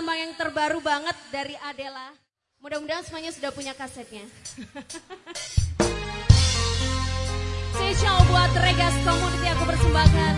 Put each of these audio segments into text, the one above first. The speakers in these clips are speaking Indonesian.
tembang yang terbaru banget dari Adela. Mudah-mudahan semuanya sudah punya kasetnya. Spesial buat Regas Community aku persembahkan.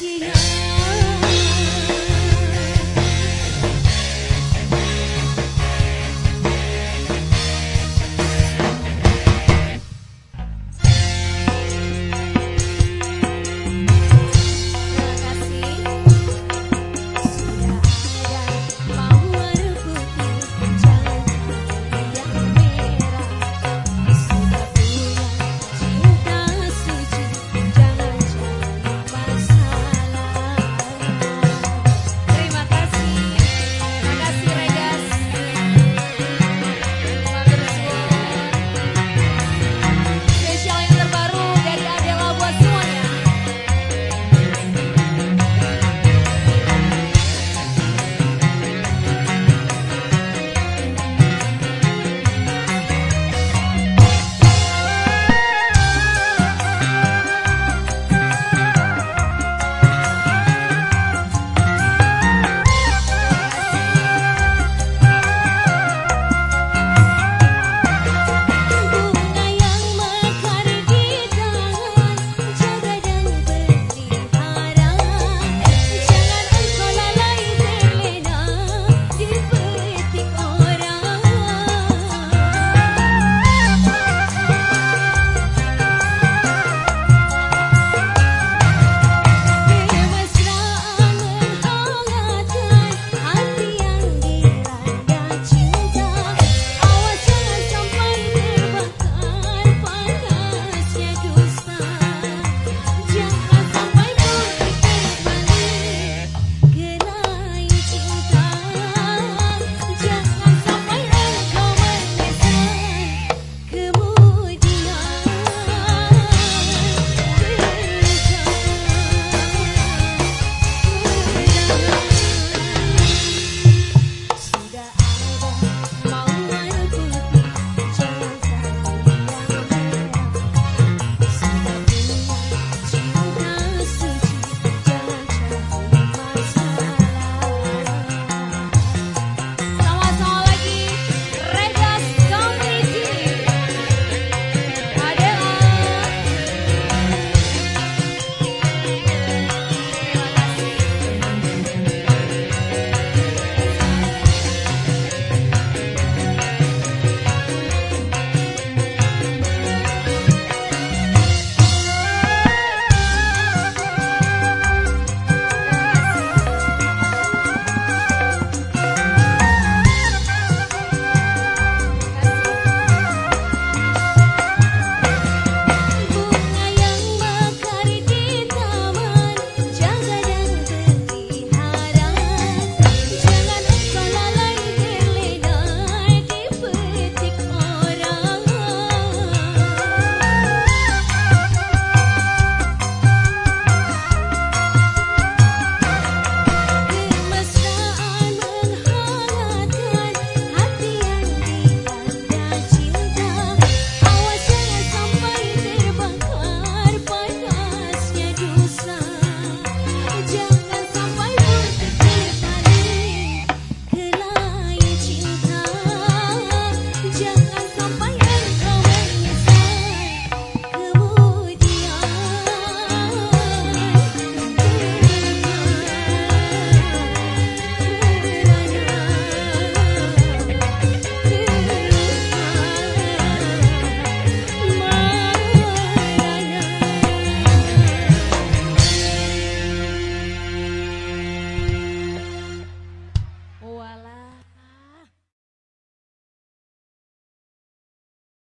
yeah. you.